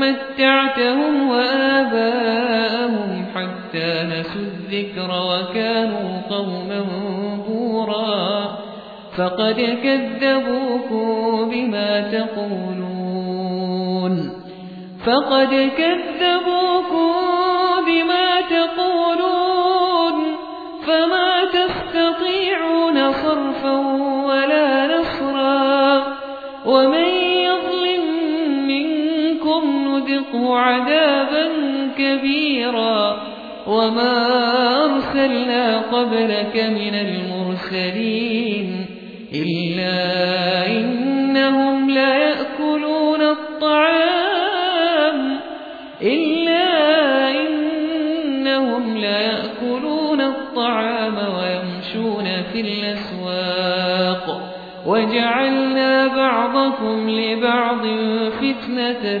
متعتهم وآباءهم حتى نسوا الذكر وكانوا قوما بورا. فقد كذبوكم بما تقولون. فقد كذبوكم بما تقولون. فما عذابا كبيرا وما أرسلنا قبلك من المرسلين إلا إنهم لا يأكلون الطعام إلا إنهم لا ويأكلون الطعام ويمشون في الأسواق وجعلنا بعضكم لبعض فتنة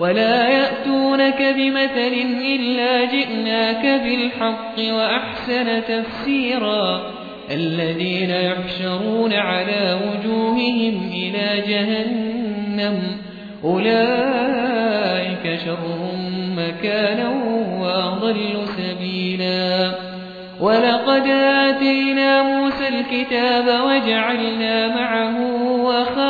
ولا يأتونك بمثل إلا جئناك بالحق وأحسن تفسيرا الذين يحشرون على وجوههم إلى جهنم أولئك شر مكانا وأضل سبيلا ولقد آتينا موسى الكتاب وجعلنا معه وزيرا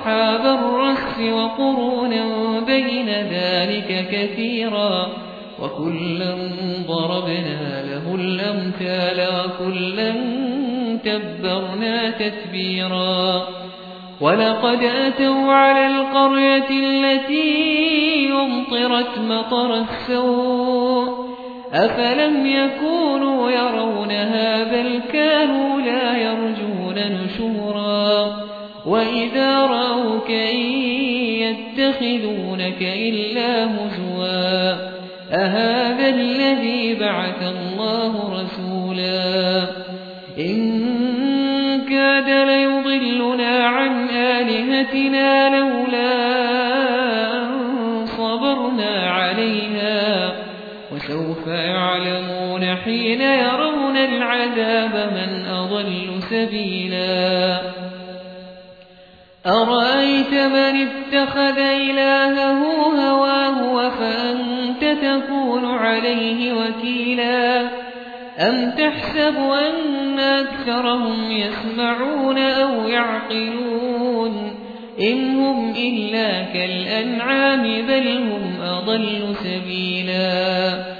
وأصحاب الرس وقرونا بين ذلك كثيرا وكلا ضربنا له الأمثال وكلا تبرنا تتبيرا ولقد أتوا على القرية التي أمطرت مطر السوء أفلم يكونوا يرونها بل كانوا لا يرجون نشورا وإذا رأوك إن يتخذونك إلا هزوا أهذا الذي بعث الله رسولا إن كاد ليضلنا عن آلهتنا لولا أن صبرنا عليها وسوف يعلمون حين يرون العذاب من أضل سبيلا أرأيت من اتخذ إلهه هواه وفأنت تكون عليه وكيلا؟ أم تحسب أن أكثرهم يسمعون أو يعقلون؟ إن هم إلا كالأنعام بل هم أضل سبيلا.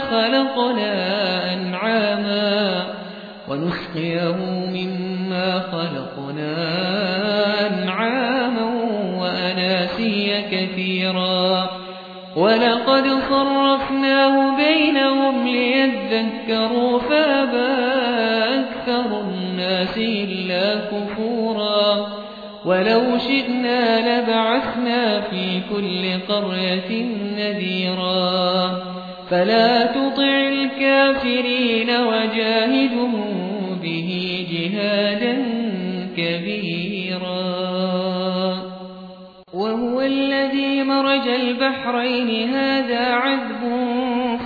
خلقنا أنعاما ونسقيه مما خلقنا أنعاما وأناسيا كثيرا. ولقد صرفناه بينهم ليذكروا فابى أكثر الناس إلا كفورا. ولو شئنا لبعثنا في كل قرية نذيرا. فلا تطع الكافرين وجاهدهم به جهادا كبيرا. وهو الذي مرج البحرين. هذا عذب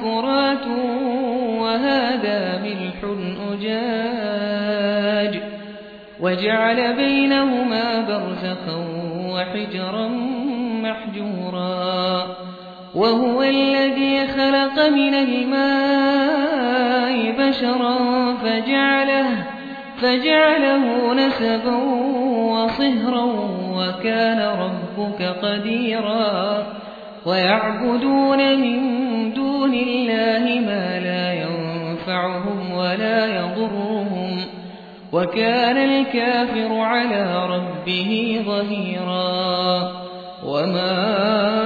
فرات وهذا ملح أجاج. وجعل بينهما برزخا وحجرا محجورا. وهو الذي خلق من الماء بشرا فجعله, فجعله نسبا وصهرا وكان ربك قديرا ويعبدون من دون الله ما لا ينفعهم ولا يضرهم وكان الكافر على ربه ظهيرا وما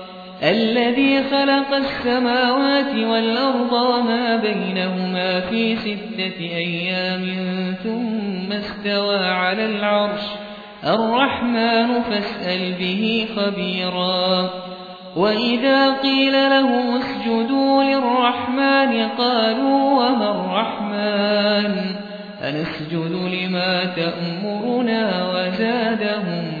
الذي خلق السماوات والأرض وما بينهما في ستة أيام ثم استوى على العرش. الرحمن فاسأل به خبيرا. وإذا قيل لهم اسجدوا للرحمن قالوا وما الرحمن؟ أنسجد لما تأمرنا وزادهم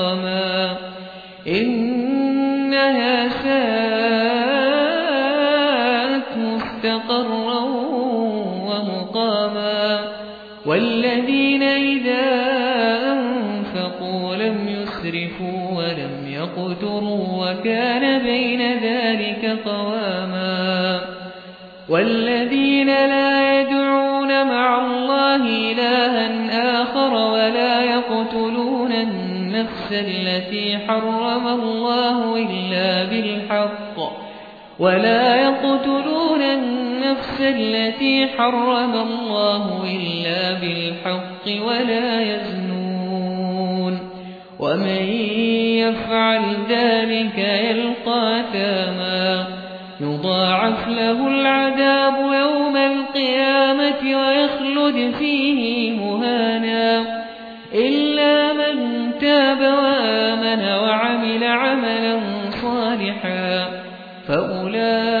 وكان بين ذلك قواما والذين لا يدعون مع الله إلها آخر ولا يقتلون النفس التي حرم الله إلا بالحق ولا يقتلون النفس التي حرم الله إلا بالحق ولا يزنون ومن يفعل ذلك يلقى ثاما يضاعف له العذاب يوم القيامة ويخلد فيه مهانا. إلا من تاب وآمن وعمل عملا صالحا فأولئك